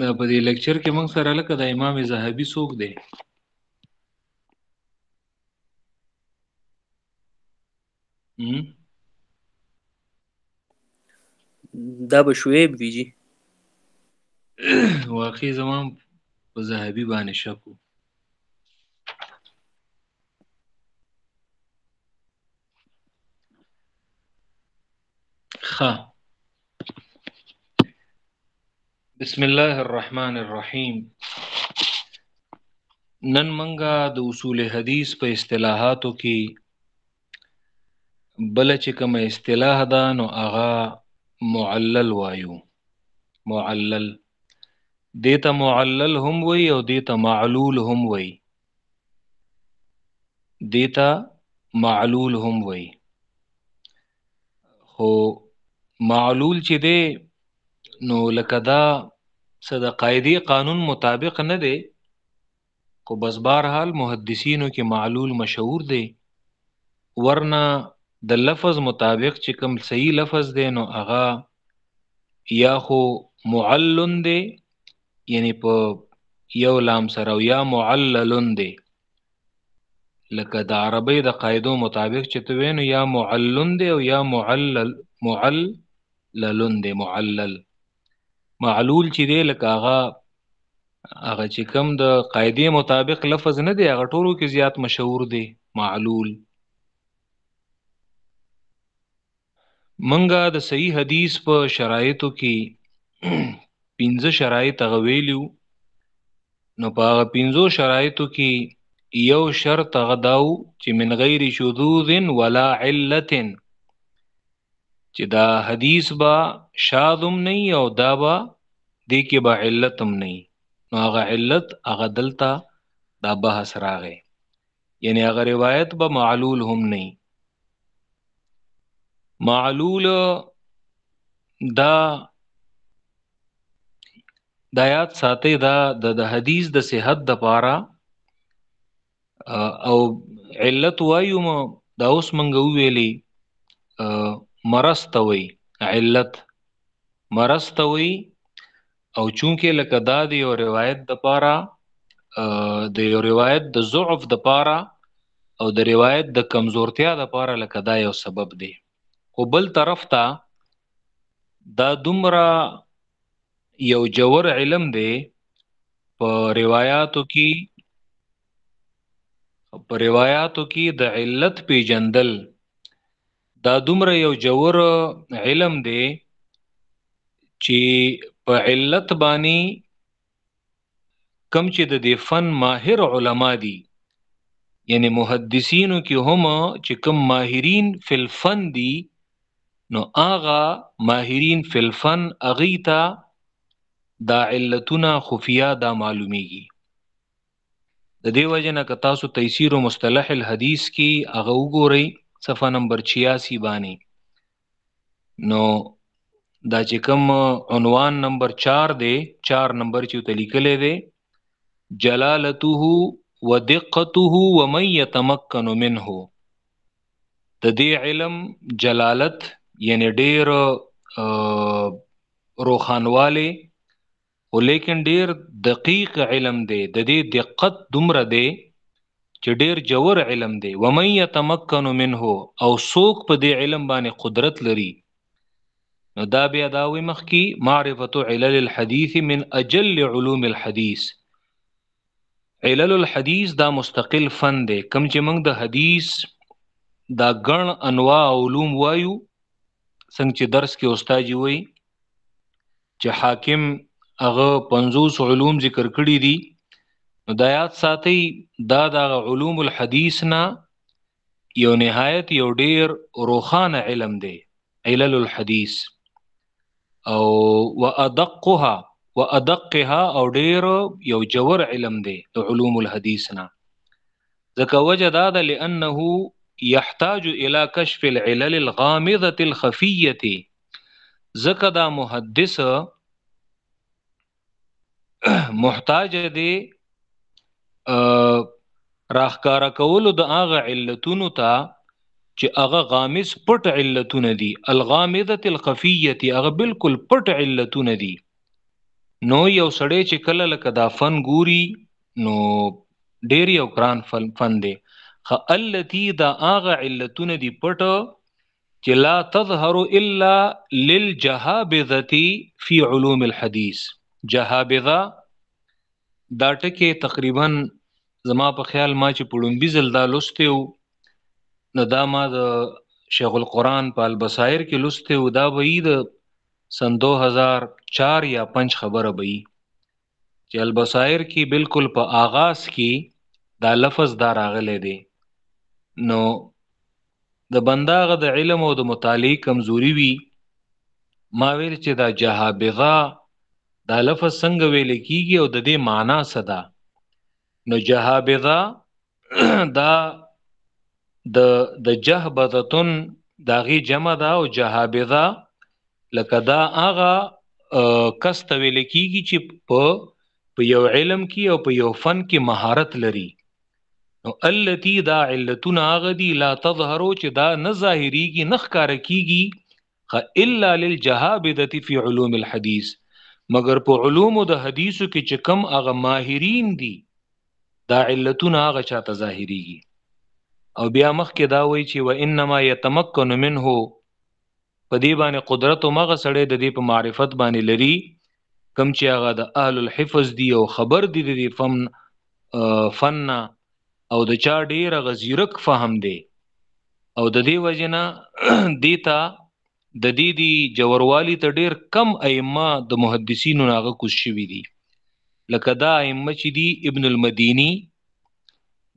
دا په دې لیکچر کې موږ سره لکه د امام زهبي څوک دی دا به شعیب وي جی واقعي زما په زاهبي باندې شک وو خا بسم الله الرحمن الرحیم نن منګه د اصول حدیث په اصطلاحاتو کې بل چې کوم اصطلاح ده نو هغه معلل وایو معلل دیتا معلل هم وی او دیتا معلول هم وی دې ته معلول هم وایي خو معلول چې دی نو لکه دا څه د قاعدې قانون مطابق نه دی خو بس بهرحال محدثینو کې معلول مشهور دی ورنه د لفظ مطابق چې کوم صحیح لفظ دی نو هغه یا خو معلن دی یعنی په یو لام سره او یا معللن دی لکه د عربی د قاعدو مطابق چې ته وینو یا معلن دی او یا معلل معللن دی معلل معلول چې دی لکه هغه هغه چې کوم د قاعده مطابق لفظ نه دی هغه ټولو کې زیات مشهور دی معلول منګه د صحیح حدیث په شرایطو کې پنځه شرایط غویلیو نو په هغه پنځو شرایطو کې یو شرط غداو چې من غیر شذوذ ولا علت چې دا حدیث با شاذم نه او دا با دې کې با علتم نه نو هغه علت هغه دلته دا بحث راغی یعنی هغه روایت به معلول هم نه معلول دا د آیات ساتي دا د حدیث د صحت د پاره او علت وایو ما دا اوس منګ ویلي مرستوي علت مرستوي او چونکه لکه دا دی او روایت د پاره د یو روایت د ضعف د پاره او د روایت د کمزورتیا د پاره لکه دا یو سبب دی خو بل طرف ته دا دومره یو جوور علم دی په روایتو کې په روایتو کې د علت پیجندل دا دومره یو جوور علم دی چې په علت باندې کم چې د دې فن ماهر علما دي یعنی محدثینو کې هم چې کم ماهرین فل فن دي نو آغا ماهرین فل فن اغیتا دا علتونه خفیه دا معلومیږي د دې وجه نه که تاسو تيسير و مصطلح الحديث کی هغه وګورئ صفحه نمبر 86 باندې نو دا چې کوم عنوان نمبر 4 دی 4 نمبر چې ته لیکلې دی جلالته ودقته ومن يتمكن منه د دې علم جلالت یعنی ډیر روخانواله خو لیکن ډیر دقیق علم دی د دې دقت دومره دی چې ډیر جوور علم دی و من یتمکن منه او سوق په دې علم باندې قدرت لري نو دا بیا دا وی مخ کی معرفت علل الحديث من اجل علوم الحديث علل الحديث دا مستقل فن دی کم چې موږ د حدیث دا ګڼ انواع علوم وایو څنګه چې درس کې استاد وی چې حاکم هغه 50 علوم ذکر کړی دي نو د یاد ساتي دا د علوم الحديث نه یو نهایت یو ډیر روخانه علم دی علل الحديث او وادقها وادقها او ډیر یو جوور علم دی د علوم الحديث نه ځکه وجه دا ده لانه يحتاج الى كشف العلل الغامضه الخفيه ځکه دا محدث محتاج دی راخکار کولو د هغه علتونو ته چې هغه غامز پټ علتونه دي الغامضه الخفيه هغه بالکل پټ علتونه دي نو یو سړی چې کله لکه دا فن ګوري نو ډیر یو ګران فن دی خ التی دا هغه علتونه دي پټ چې لا تظهر الا للجهابذه فی علوم الحديث جهابذه دا ټکی تقریبا زما په خیال ما چې پړومبي زل دا لسته او نو دا ما د شیخ القرآن په البصائر کې لسته او دا وی د سن 2004 یا 5 خبره وی چی البصائر کی بلکل په آغاز کی دا لفظ دا راغلی دی نو د بنده غ د علم او د مطالعه کمزوری وی ما ویل چی دا جهابغا دا لفظ څنګه ویل کیږي او د دې معنا څه ده نو جهابذا دا د د جهبذتن داغي جمع ده او جهابذه لکه دا هغه کس ته ویل کیږي چې په په یو علم کې او په یو فن کې مهارت لري نو التی دا علتون هغه دی لا تظهرو چې دا نه ظاهریږي نه ښکار کیږي خ الا للجهابده فی علوم الحدیث مګر په علومو د حدیثو کې چې کم هغه ماهرین دي دا علتونه هغه چاته ظاهريږي او بیا مخکې دا وایي چې و انما يتمكن منه په دې باندې قدرت او مغه سړی د دې په معرفت باندې لري کم چې هغه د اهل الحفظ دی او خبر دی دی فن فن او د چا ډیر غزیرک فهم دی او د دې وجنه دیتا د دې دی جوړوالي ته ډیر کم ائمه د محدثینو ناغه کوش شوی دی لکه دا ائمه چې دی ابن المديني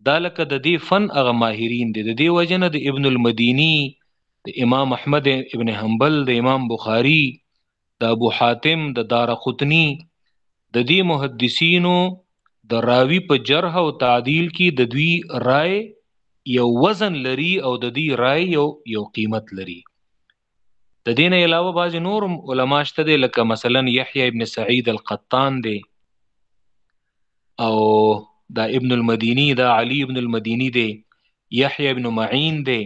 دا لکه د دې فن هغه ماهرین دي د دې وجنه د ابن المديني د امام احمد ابن حنبل د امام بخاري د ابو حاتم د دارقطنی د دې محدثینو د راوی په جرح او تعدیل کې د دوی رائے یو وزن لري او د دې رائے یو یو قیمت لري د دین علاوه بعض نور علما شته دي لکه مثلا یحیی ابن سعید القطان دی او دا ابن المدینی دا علی ابن المدینی دی یحیی ابن معین دی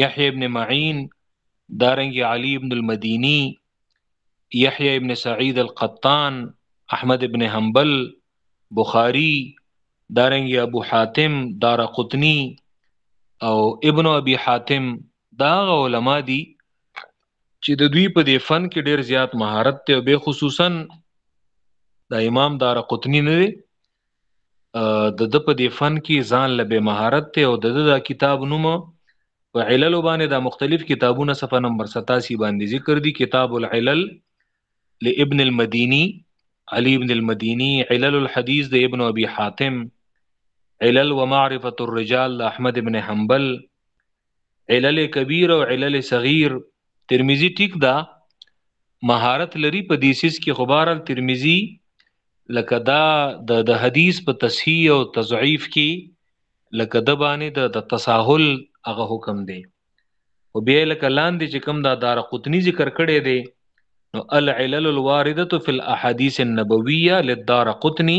یحیی ابن معین دارنګ علی ابن المدینی یحیی ابن سعید القطان احمد ابن حنبل بخاری دارنګ ابو حاتم دار قطنی او ابن ابي حاتم دا علماء دي چې د دوی په دې فن کې ډیر زیات مهارت ته به خصوصا د امام دار قطنی نه د ده په دې فن کې ځان له بې مهارت دی او د ده دا کتاب نوم په عللو باندې دا مختلف کتابونه صفحه نمبر 87 باندې ذکر دي کتاب العلل لابن المديني علي ابن المديني علل الحديث د ابن ابي حاتم علل ومعرفه الرجال د احمد ابن حنبل علل کبیر او علل صغیر ترمذی ټیک دا مهارت لري په دې سیس کې خبر ترمذی لکه دا د د حدیث په تصحیح او تضعیف کې لکه د باندې د د تساهل هغه حکم دی او بیا لکه لاندې چې کوم دا دار قطنی ذکر کړی دی نو العلل الوارده فی الاحاديث النبويه للدار قطنی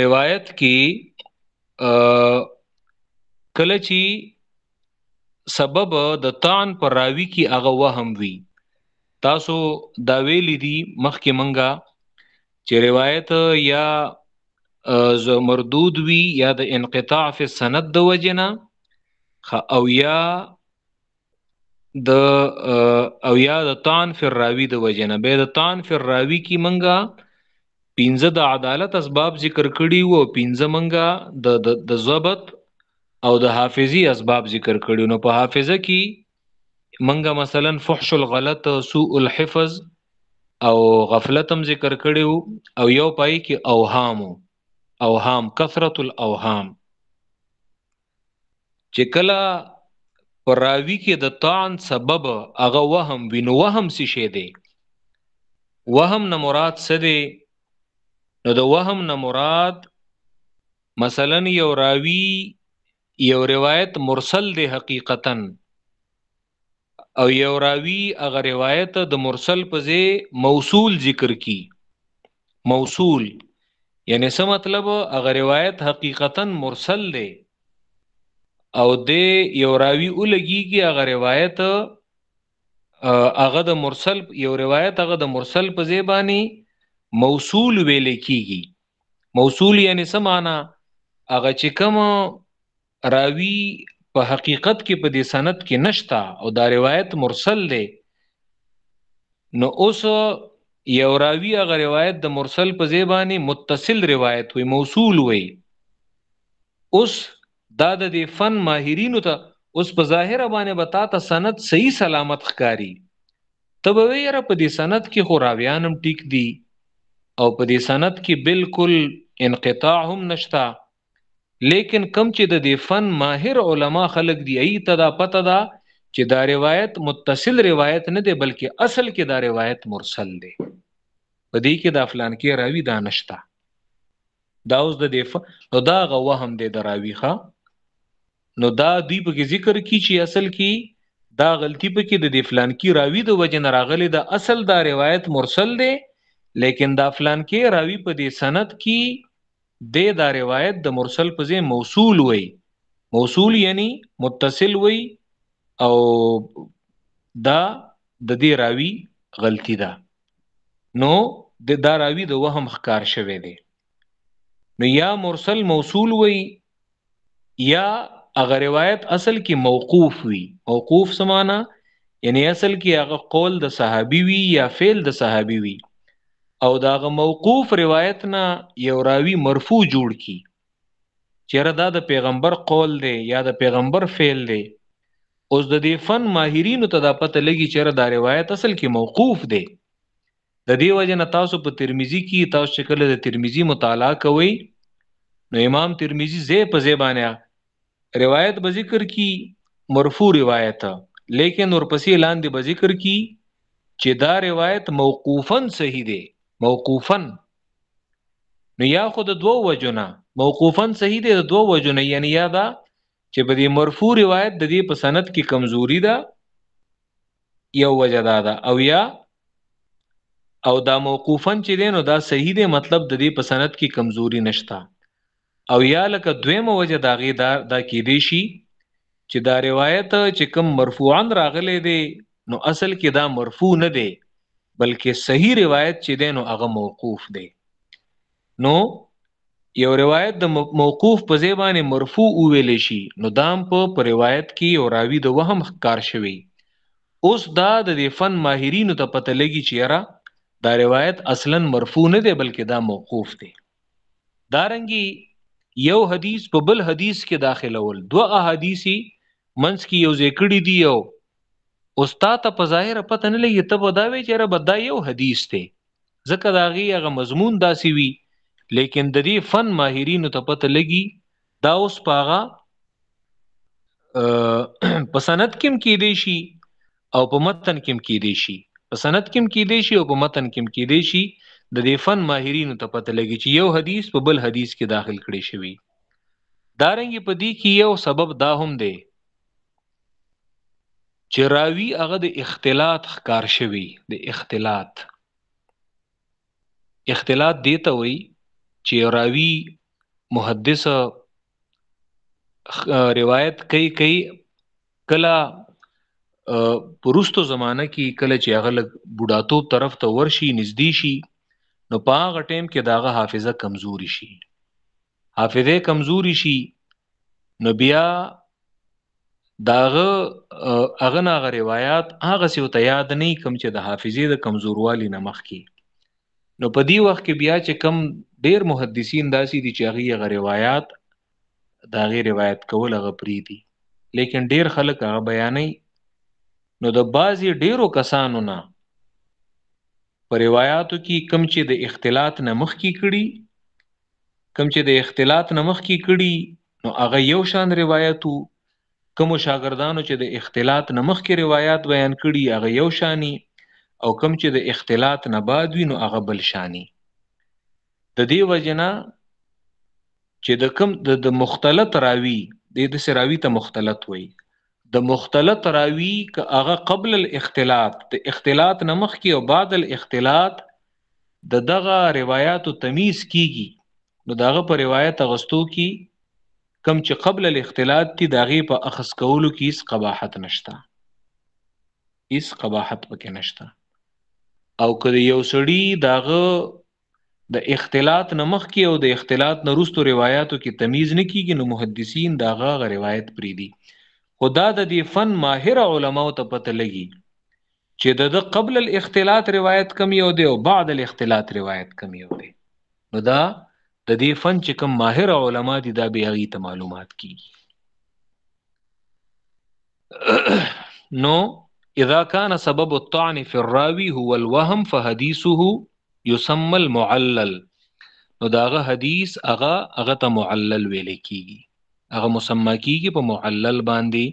روایت کې کله چې سبب د تان پر راوی کې هغه وهم وی تاسو دا ویلې دي مخکې منګه چې روایت یا ز مردود وی یا د انقطاع فی سند د وجنه او یا د او یا د طعن فی الراوی د وجه نه به د طعن فی الراوی کی منګه پنځه د عدالت اسباب ذکر کړي وو پنځه منګه د د ضبط او د حافظي اسباب ذکر کړي نو په حافظه کې منګه مثلا فحش الغلط سوء الحفظ او غفلتم ذکر کړي او یو پای کې اوهام اوهام کثرت الاوهام چې کله په راوی کې د طعن سبب هغه وهم وي نو وهم څه شی دی وهم نه مراد څه دی نو د وهم نه مراد مثلا یو راوی یو روایت مرسل دی حقیقتا او یو راوی هغه روایت د مرسل په ځای موصول ذکر کی موصول یعنی څه مطلب هغه روایت حقیقتا مرسل دی او د یو راوی ولګیږي هغه روایت هغه د مرسل یو روایت هغه د مرسل په ځای باندې موصول ویل کیږي موصول یعنی څه معنی هغه چې کوم راوی په حقیقت کې په دې سند کې نشتا او دا روایت مرسل دی نو اوس یو راوی هغه روایت د مرسل په زیبانی متصل روایت وي موصول وي اوس دا د دې فن ماهرینو ته اوس په ظاهر باندې به تا ته سند صحیح سلامت ښکاری ته به ویره په دې سند کې خو راویانم ټیک دی او په دې سند کې بالکل انقطاع هم نشتا لیکن کم چې د دې فن ماهر علما خلق دي ای ته دا پته ده چې دا روایت متصل روایت نه دی بلکې اصل کې دا روایت مرسل دی په دې کې د افلان کې راوی دا نشته دا اوس د دې نو دا غ وهم دی د راوی ښا نو دا دوی په کې ذکر کی چې اصل کې دا غلطی په کې د دې فلان کې راوی د وجه نه راغلی د اصل دا روایت مرسل دی لیکن دا فلان کې راوی په دې سند کې دی دا روایت د مرسل په ځای موصول وي موصول یعنی متصل وي او دا د دې راوی غلطی ده نو د دا راوی د وهم ښکار شوی دی نو یا مرسل موصول وي یا هغه روایت اصل کې موقوف وي موقوف سمانا یعنی اصل کې هغه قول د صحابي وي یا فعل د صحابي وي او دا هغه موقوف روایت نه یو راوی مرفوع جوړ کی چیرې دا د پیغمبر قول دی یا د پیغمبر فعل دی اوس د دې فن ماهرینو ته دا پته لګي چیرې دا روایت اصل کې موقوف دی د دې وجې نه تاسو په ترمذي کي تاسو چې کله د ترمذي مطالعه کوئ نو امام ترمذي زې په زې باندې روایت به ذکر کی مرفوع روایت لیکن ورپسې لاندې به ذکر کی چې دا روایت موقوفا صحیح دی موقوفا نو یا خو د دوو وجونه موقوفا صحیح دی د دوو وجونه یعنی یا دا چې په دې مرفوع روایت د دې په سند کې کمزوري ده یو وجه دا ده او یا او دا موقوفا چې دی نو دا صحیح دی مطلب د دې په سند کې کمزوري نشته او یا لکه دویمه وجه دا غي دا دا کې دی شي چې دا روایت چې کم مرفوعا راغلی دی نو اصل کې دا مرفوع نه دی بلکې صحیح روایت چې دی نو هغه موقوف دی نو یو روایت د موقوف په ځای باندې مرفوع وویل شي نو دام په پر روایت کې یو راوی د وهم ښکار شوی اوس دا د دې فن ماهرینو ته پته لګي چې یاره دا روایت اصلا مرفوع نه دی بلکې دا موقوف دی دارنګي یو حدیث په بل حدیث کې داخلول دو احادیثي منس کې یو ذکرې دی یو استاد ته په ظاهر پته نه لګي ته به دا وی چې رب دا یو حدیث دی ځکه د هغې هغه مضمون داسې وي لیکن د دې فن ماهرینو ته پته لګي دا اوس په هغه په سند کې کې دی شي او په متن کې کې دی شي په سند کې کې دی شي او په متن کې کې دی شي د دې فن ماهرینو ته پته لګي چې یو حدیث په بل حدیث کې داخل کړي شوی دارنګ په دې کې یو سبب دا هم دی چې راوی هغه د اختلاط ښکار شوی د اختلاط اختلاط دیته وي چې راوی محدث روایت کوي کوي کله پرستو زمانہ کې کله چې هغه لګ بډاتوب طرف ته ورشي نږدې شي نو په هغه ټیم کې داغه حافظه کمزوري شي حافظه کمزوري شي نو بیا داغه هغه ناغه روایت هغه سیو ته یاد نه کم چې د حافظه د کمزوروالي نه مخ کی نو په دی وخت کې بیا چې کم ډیر محدثین داسي دي چې هغه غ روایت دا غي روایت کول هغه پری دي لیکن ډیر خلک هغه بیانې نو د بازي ډیرو کسانو نه په روایتو کې کم چې د اختلاط نه مخ کی کړي کوم چې د اختلاط نه مخکې کړي نو هغه یو شان روایت وو کوم شاګردانو چې د اختلاط نه مخکې روایت بیان کړي هغه یو شانی او کوم چې د اختلاط نه بعد وي نو هغه بل شانی د دې وجنه چې د کوم د مختلط راوي د د سراوي ته مختلط وي د مختلط راوي که هغه قبل الاختلاط د اختلاط نمخ کې او بعد الاختلاط د دغه روایاتو تمیز کیږي نو داغه په روایت غستو کی کم چې قبل الاختلاط تی داغه په اخص کولو کی اس قباحت نشتا اس قباحت پکې نشتا او کله یو سړی داغه د اختلاط نمخ کی او د اختلاط نرستو روایاتو کی تمیز نه کیږي نو محدثین داغه روایت پری دی خدا د دې فن ماهر علماو ته پته لګي چې د ده قبل الاختلاط روایت کم یو دی او بعد الاختلاط روایت کم یو دی نو دا د دې فن چې کم ماهر علما دي دا به هغه ته معلومات کیږي نو اذا كان سبب الطعن في الراوي هو الوهم فحديثه يسمى المعلل نو داغه حدیث هغه هغه ته معلل ویل کیږي هغه مسما کیږي په معلل باندې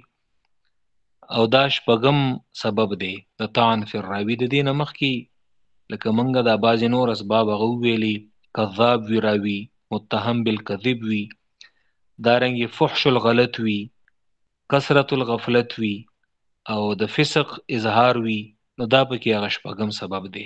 او دا شپږم سبب دی د طعن فی الراوی د دینه مخکی لکه منګه دا باز نور اسباب غو ویلی کذاب وی راوی متهم بالکذب وی دارنګ فحش الغلط وی کثرت الغفلت وی او د فسق اظهار وی نو دا پکې هغه شپږم سبب دی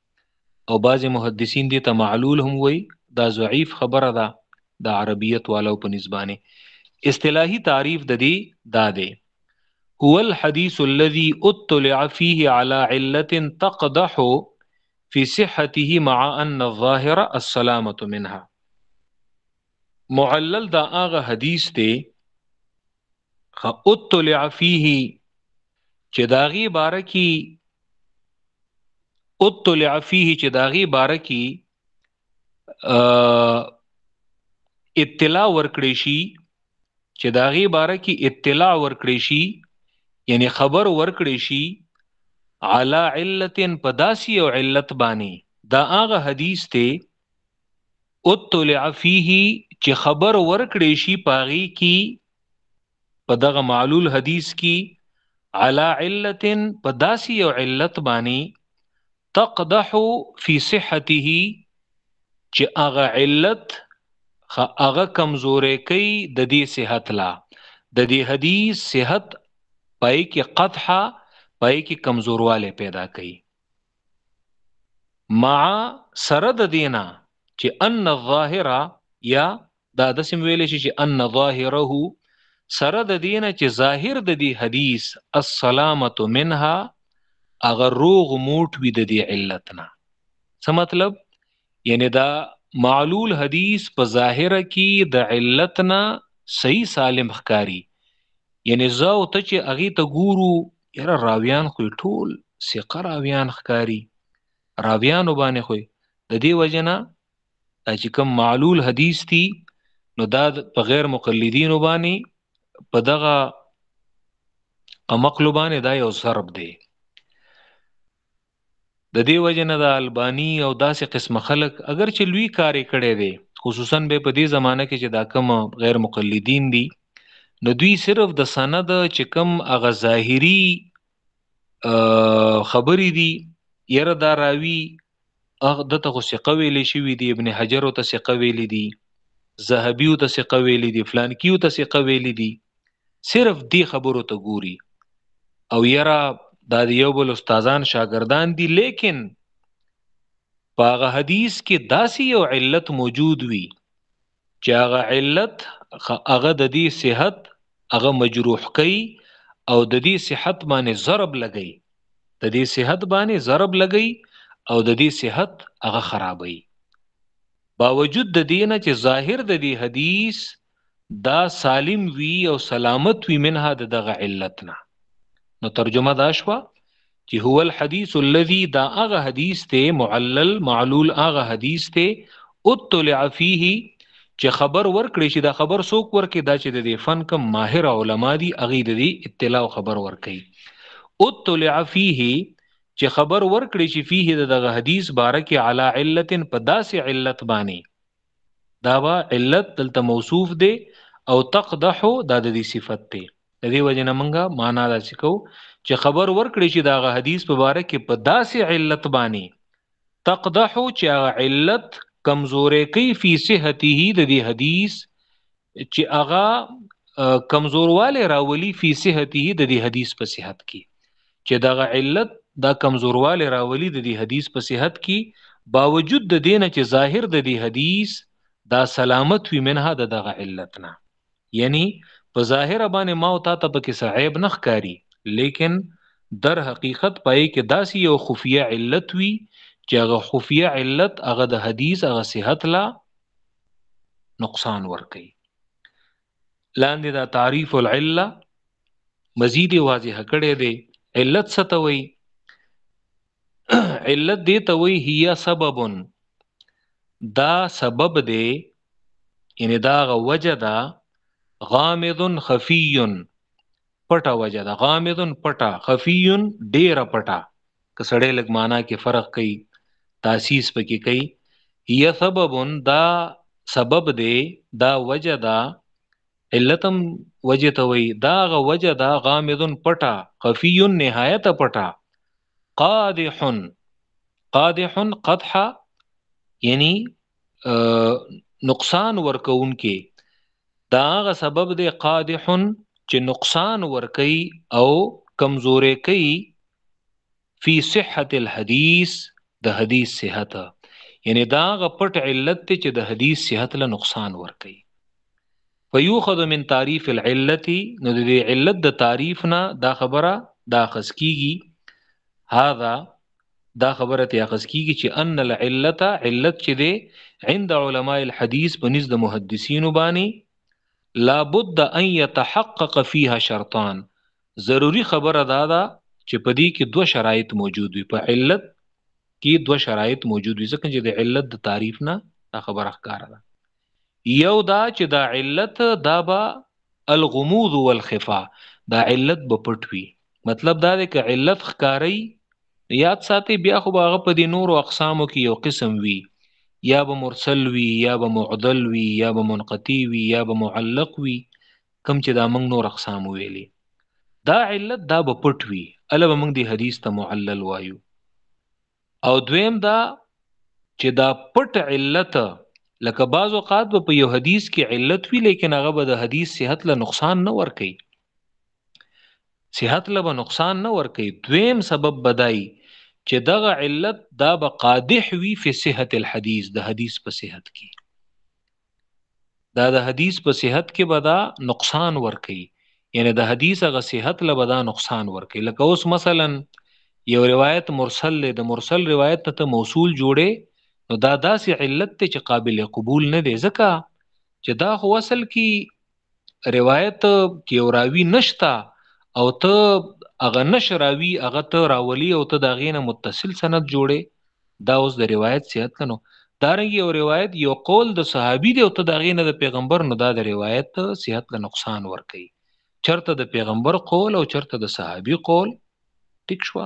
او بعضی محدثین دی ته معلول هم وی دا ضعیف خبره ده د عربیت والو په نسبانه اصطلاحي تعریف د دې دا دی هو الحديث الذي اطلع فيه على عله تقدح في صحته مع ان الظاهر السلامه منها معلل دا هغه حدیث دی اطلع فيه چې داغي بارکی اطلع فيه چې داغي بارکی اطلاع ورکړې شي چې داغي بارکی اطلاع ورکړې شي یعنی خبر ورکړې شي علا علتن پداسی او علت باندې دا هغه حدیث ته اطلع فيه چې خبر ورکړې شي پاغي کی په دغه معلول حدیث کی علا علت په داسی یو علت باندې تقدح فی صحته چې هغه علت هغه کمزورې کوي د دې صحت لا د دې حدیث صحت پای کې قطحه پای کې کمزورواله پیدا کوي مع سره د دینا چې ان الظاهره یا دا د سم ویل شي چې ان ظاهره سره د دینه چې ظاهر د دې حدیث السلامت منها اغه روغ موټ وی د دې علتنا څه مطلب یعنی دا معلول حدیث په ظاهر کې د علتنا صحیح سالم ښکاری یعنی زه او ته چې اغه ته ګورو یاره راویان خو ټول ثقه راویان ښکاری راویانو باندې خو د دې وجنه چې کوم معلول حدیث دي نو دا په غیر مقلدینو باندې په دغه قمقلو باندې دا یو ضرب دی د دې وجې نه د الباني او داسې قسم خلک اگر چې لوی کار یې کړی دی خصوصا به په دې زمانه کې چې دا کوم غیر مقلدین دي نو دوی صرف د سند چې کوم هغه ظاهری خبرې دي یره دا راوی هغه ده ته خو ثقه ویلی شوی دی ابن حجر ته ثقه ویلی دی ذهبی ته ثقه ویلی دی فلانکیو ته ثقه ویلی دی صرف دی خبرو ته ګوري او یرا دا دی یو بل استادان شاګردان دي لیکن پاغه حدیث کې داسې یو علت موجود وي چې هغه علت هغه د دې صحت هغه مجروح کوي او د دې صحت باندې ضرب لګي د دې صحت باندې ضرب لګي او د دې صحت هغه خرابوي باوجود د دې نه چې ظاهر د دې حدیث دا سالم وی او سلامت وی منها د دغه علت نه نو ترجمه دا شوه چی هو الحدیث الذی دا هغه حدیث ته معلل معلول هغه حدیث ته اطلع فيه چې خبر ورکړي شي دا خبر سوک ورکړي دا چې د دې فن کم ماهر علما دي اغي د دې اطلاع او خبر ورکړي او طلع فيه چې خبر ورکړي شي فيه د دغه حدیث باره کې علا علت په داسې علت باندې دا با علت دلته موصوف دی او تقدح دا د دې صفت دی د دې وجه نه مونږه معنا دا سکو چې خبر ورکړي چې دا غ حدیث په باره کې په داسې علت باندې تقدح چې هغه علت کمزورې کوي فی صحته د دې حدیث چې هغه کمزورواله راولي فی صحته د دې حدیث په صحت کې چې دغه علت دا کمزورواله راولي د دې حدیث په صحت کې باوجود د دینه چې ظاهر د دې حدیث دا سلامت وي منها د دغه علتنا یعنی په ظاهر باندې ما او تا ته پکې صاحب نه ښکاری لیکن در حقیقت پای کې داسې یو خفیه علت وی چې هغه خفیه علت هغه د حدیث هغه صحت لا نقصان ور کوي لاندې دا تعریف العله مزید واضح کړی دی علت ستوي علت دې ته وی هي سبب دا سبب دی یعنی دا غ وجه ده غامض خفی پټه وجه ده غامض پټه خفی ډیره پټه که سړی لګ معنا کې فرق کوي تاسیس پکې کوي هي سبب دا سبب دی دا وجه ده علت هم وجه ته وي دا غ وجه دا غامض پټه خفي نهایت پټه قادح قادح قدح یعنی نقصان ورکون کې دا غ سبب دی قادح چې نقصان ورکي او کمزورې کوي فی صحت الحدیث د حدیث صحت یعنی دا غپټ علت ته چې د حدیث صحت له نقصان ور کوي فیوخذ من تعریف العلت نو د علت د تعریف نه دا خبره دا خص کیږي هاذا دا خبره ته اخص کیږي چې ان العلت علت چې دی عند علماء الحديث په نزد محدثین باندې لابد ان يتحقق فيها شرطان ضروري خبره دا ده چې په دې کې دوه شرایط موجود وي په علت کې دوه شرایط موجود وي ځکه چې د علت د تعریف نه دا خبره ښکاره ده یو دا چې دا علت دا به الغموض والخفا دا علت به پټ وي مطلب دا دی چې علت ښکاری یاد ساتي بیا خو هغه په دې نورو اقسامو کې یو قسم وي یا به مرسل وي یا به معدل وي یا به منقطی وي یا به معلق وي کم چې دا موږ نور اقسام ویلي دا علت دا به پټ وي اله به موږ دی حدیث ته معلل وایو او دویم دا چې دا پټ علت لکه بعض اوقات به په یو حدیث کې علت وی لیکن هغه به د حدیث صحت له نقصان نه ور کوي صحت له به نقصان نه ور کوي دویم سبب بدای چې دغه علت دا به قادح وی فی صحت الحدیث د حدیث په صحت کې دا د حدیث په صحت کې به دا نقصان ورکي یعنی د حدیث هغه صحت له به دا نقصان ورکي لکه اوس مثلا یو روایت مرسل له د مرسل روایت ته ته موصول جوړې نو دا داسې علت ته چې قابل قبول نه دی ځکه چې دا خو اصل کې روایت کې یو راوي نشتا او ته هغه نش راوي هغه ته راولي او ته دا غینه متصل سند جوړې دا اوس د روایت صحت نه نو دارنګ یو روایت یو قول د صحابي دی او ته دا غینه د پیغمبر نو دا د روایت صحت له نقصان ور کوي چرته د پیغمبر قول او چرته د صحابي قول ټیک شو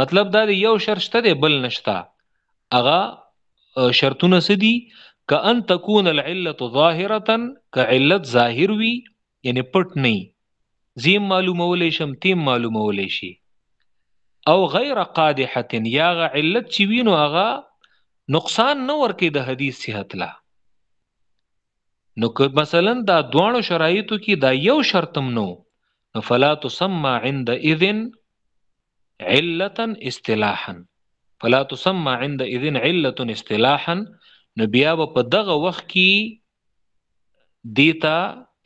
مطلب دا دی یو شرط شته دی بل نشتا اغا شرطونه سدي کأن تكون العله ظاهره کعلت ظاهر وی یعنی پټ نه زیم معلومولې شم تیم معلومولې شي او غیر قادحه یا غ علت چې وینو هغه نقصان نه ورکې د حدیث صحت لا نو که مثلا دا دوانو شرایطو کې دا یو شرطم نو نو فلا تسمى عند اذن علتا اصطلاحا فلا تسمى عند اذن علت اصطلاحا نو بیا په دغه وخت کې دیتا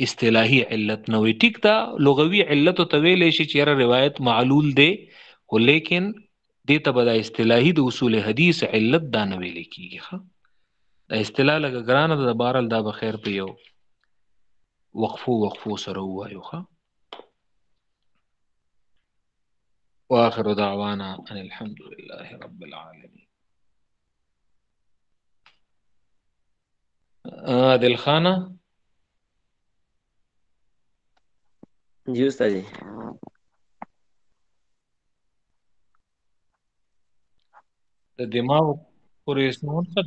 اصطلاحي علت نه وي ټیک دا لغوي علت ته ویل شي چې روایت معلول دی خو لیکن دې ته به دا اصطلاحي د اصول حدیث علت دا نه ویل کیږي ښه دا اصطلاح لګه ګرانه ده بهرحال دا به خیر په یو وقفو وقفو سره ووایو ښه واخر دعوانا ان الحمد لله رب العالمين عادل خانه جی استاد جی د دماغ پرې سنون ختم